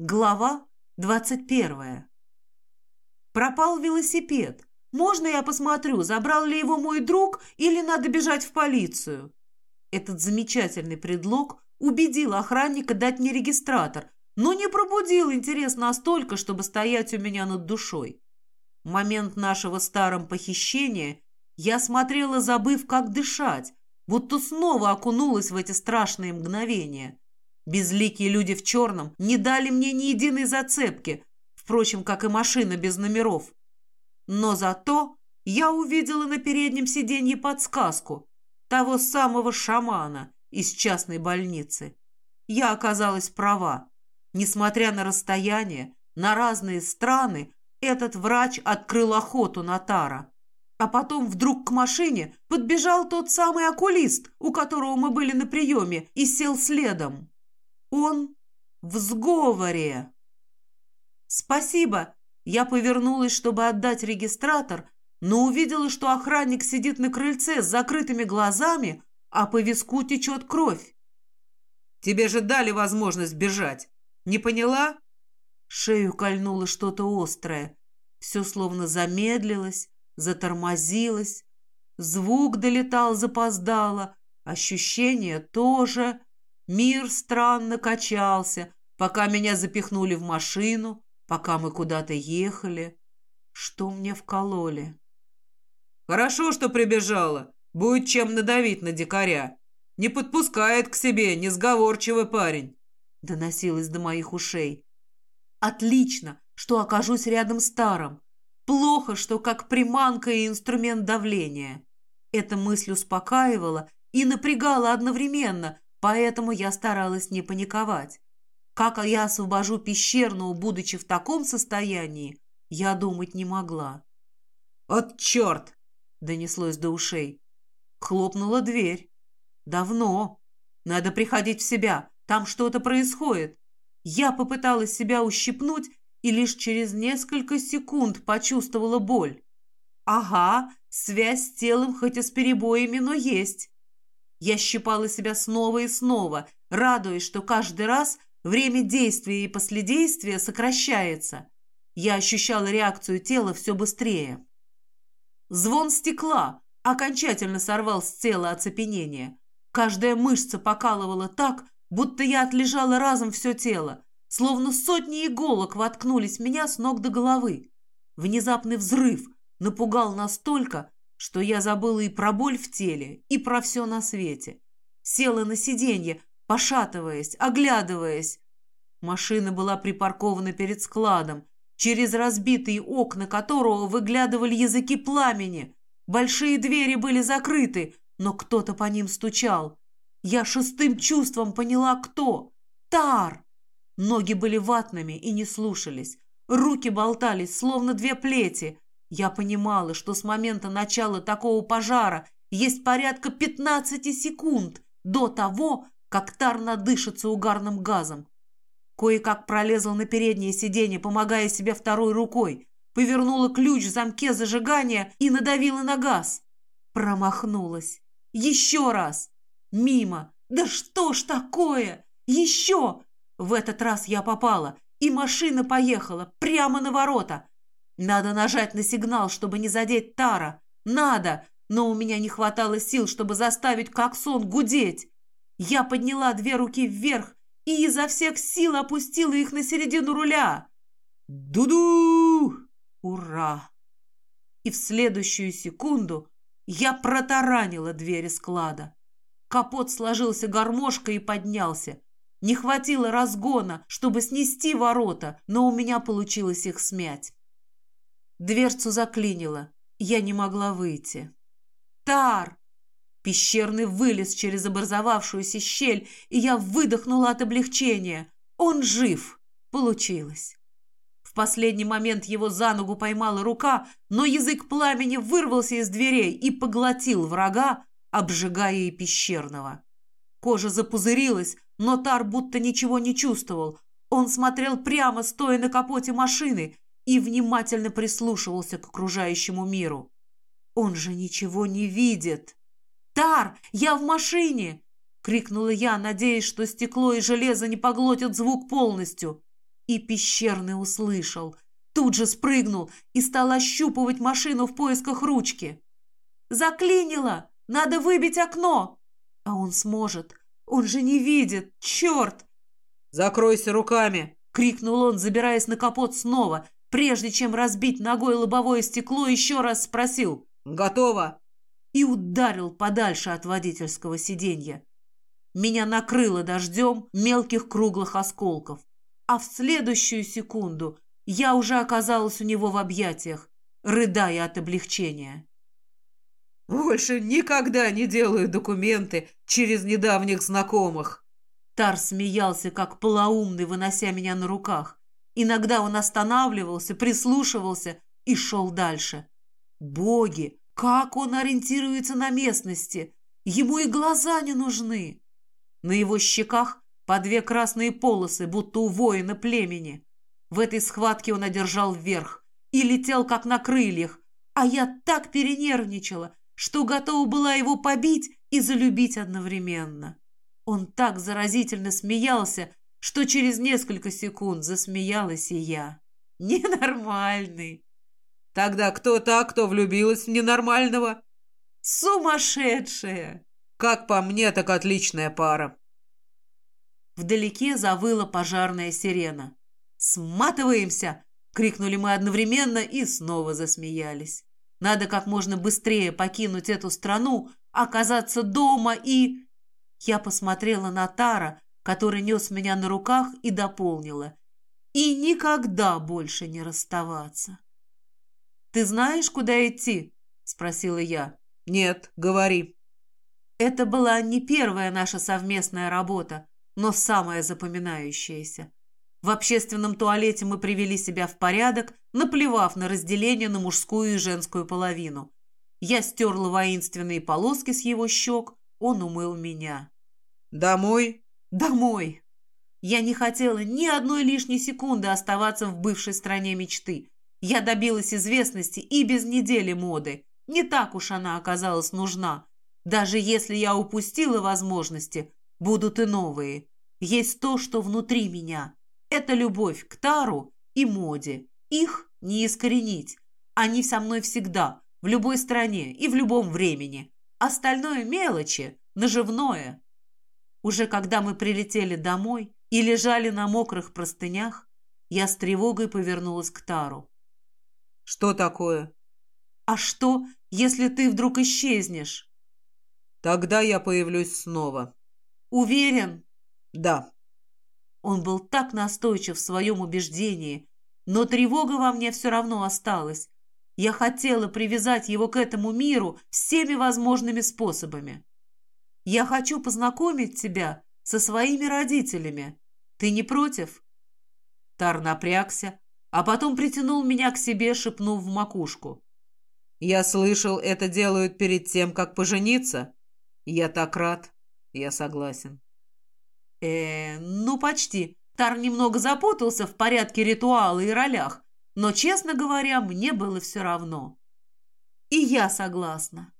Глава двадцать первая. Пропал велосипед. Можно я посмотрю, забрал ли его мой друг или надо бежать в полицию? Этот замечательный предлог убедил охранника дать мне регистратор, но не пробудил интерес настолько, чтобы стоять у меня над душой. В момент нашего старым похищения я смотрела, забыв, как дышать, будто снова окунулась в эти страшные мгновения. Безликие люди в черном не дали мне ни единой зацепки, впрочем, как и машина без номеров. Но зато я увидела на переднем сиденье подсказку того самого шамана из частной больницы. Я оказалась права. Несмотря на расстояние, на разные страны, этот врач открыл охоту на Тара. А потом вдруг к машине подбежал тот самый окулист, у которого мы были на приеме, и сел следом. Он в сговоре. Спасибо. Я повернулась, чтобы отдать регистратор, но увидела, что охранник сидит на крыльце с закрытыми глазами, а по виску течет кровь. Тебе же дали возможность бежать. Не поняла? Шею кольнуло что-то острое. Все словно замедлилось, затормозилось. Звук долетал запоздало, ощущение тоже. Мир странно качался, пока меня запихнули в машину, пока мы куда-то ехали. Что мне вкололи? Хорошо, что прибежала. Будет чем надавить на дикаря. Не подпускает к себе несговорчивый парень. Доносилось до моих ушей. Отлично, что окажусь рядом с Таром. Плохо, что как приманка и инструмент давления. Эта мысль успокаивала и напрягала одновременно, Поэтому я старалась не паниковать. Как я освобожу пещерного, будучи в таком состоянии, я думать не могла. «От черт!» — донеслось до ушей. Хлопнула дверь. «Давно. Надо приходить в себя. Там что-то происходит». Я попыталась себя ущипнуть и лишь через несколько секунд почувствовала боль. «Ага, связь с телом хоть и с перебоями, но есть. Я щипала себя снова и снова, радуясь, что каждый раз время действия и последействия сокращается. Я ощущала реакцию тела все быстрее. Звон стекла окончательно сорвал с тела оцепенение. Каждая мышца покалывала так, будто я отлежала разом все тело, словно сотни иголок воткнулись меня с ног до головы. Внезапный взрыв напугал настолько, что я забыла и про боль в теле, и про все на свете. Села на сиденье, пошатываясь, оглядываясь. Машина была припаркована перед складом, через разбитые окна которого выглядывали языки пламени. Большие двери были закрыты, но кто-то по ним стучал. Я шестым чувством поняла, кто. Тар! Ноги были ватными и не слушались. Руки болтались, словно две плети. Я понимала, что с момента начала такого пожара есть порядка 15 секунд до того, как Тар надышится угарным газом. Кое-как пролезла на переднее сиденье, помогая себе второй рукой, повернула ключ в замке зажигания и надавила на газ. Промахнулась. Еще раз. Мимо. Да что ж такое? Еще! В этот раз я попала, и машина поехала прямо на ворота. Надо нажать на сигнал, чтобы не задеть Тара. Надо, но у меня не хватало сил, чтобы заставить клаксон гудеть. Я подняла две руки вверх и изо всех сил опустила их на середину руля. Ду-ду! Ура! И в следующую секунду я протаранила двери склада. Капот сложился гармошкой и поднялся. Не хватило разгона, чтобы снести ворота, но у меня получилось их смять. Дверцу заклинило. Я не могла выйти. «Тар!» Пещерный вылез через образовавшуюся щель, и я выдохнула от облегчения. «Он жив!» Получилось. В последний момент его за ногу поймала рука, но язык пламени вырвался из дверей и поглотил врага, обжигая и пещерного. Кожа запузырилась, но Тар будто ничего не чувствовал. Он смотрел прямо, стоя на капоте машины, и внимательно прислушивался к окружающему миру. Он же ничего не видит. «Тар, я в машине!» — крикнула я, надеясь, что стекло и железо не поглотят звук полностью. И пещерный услышал. Тут же спрыгнул и стал ощупывать машину в поисках ручки. «Заклинило! Надо выбить окно!» А он сможет. Он же не видит. Черт! «Закройся руками!» — крикнул он, забираясь на капот снова. Прежде чем разбить ногой лобовое стекло, еще раз спросил. «Готово!» И ударил подальше от водительского сиденья. Меня накрыло дождем мелких круглых осколков. А в следующую секунду я уже оказалась у него в объятиях, рыдая от облегчения. «Больше никогда не делаю документы через недавних знакомых!» Тар смеялся, как полоумный, вынося меня на руках. Иногда он останавливался, прислушивался и шел дальше. Боги, как он ориентируется на местности! Ему и глаза не нужны. На его щеках по две красные полосы, будто у воина племени. В этой схватке он одержал вверх и летел, как на крыльях, а я так перенервничала, что готова была его побить и залюбить одновременно. Он так заразительно смеялся, что через несколько секунд засмеялась и я. Ненормальный. Тогда кто та, кто влюбилась в ненормального? Сумасшедшая! Как по мне, так отличная пара. Вдалеке завыла пожарная сирена. «Сматываемся!» — крикнули мы одновременно и снова засмеялись. Надо как можно быстрее покинуть эту страну, оказаться дома и... Я посмотрела на Тара, который нес меня на руках, и дополнила. И никогда больше не расставаться. «Ты знаешь, куда идти?» – спросила я. «Нет, говори». Это была не первая наша совместная работа, но самая запоминающаяся. В общественном туалете мы привели себя в порядок, наплевав на разделение на мужскую и женскую половину. Я стерла воинственные полоски с его щек, он умыл меня. «Домой?» «Домой!» Я не хотела ни одной лишней секунды оставаться в бывшей стране мечты. Я добилась известности и без недели моды. Не так уж она оказалась нужна. Даже если я упустила возможности, будут и новые. Есть то, что внутри меня. Это любовь к Тару и моде. Их не искоренить. Они со мной всегда, в любой стране и в любом времени. Остальное мелочи, наживное. Уже когда мы прилетели домой и лежали на мокрых простынях, я с тревогой повернулась к Тару. «Что такое?» «А что, если ты вдруг исчезнешь?» «Тогда я появлюсь снова». «Уверен?» «Да». Он был так настойчив в своем убеждении, но тревога во мне все равно осталась. Я хотела привязать его к этому миру всеми возможными способами. Я хочу познакомить тебя со своими родителями. Ты не против?» Тар напрягся, а потом притянул меня к себе, шепнув в макушку. «Я слышал, это делают перед тем, как пожениться. Я так рад. Я согласен». э ну почти. Тар немного запутался в порядке ритуала и ролях, но, честно говоря, мне было все равно. И я согласна.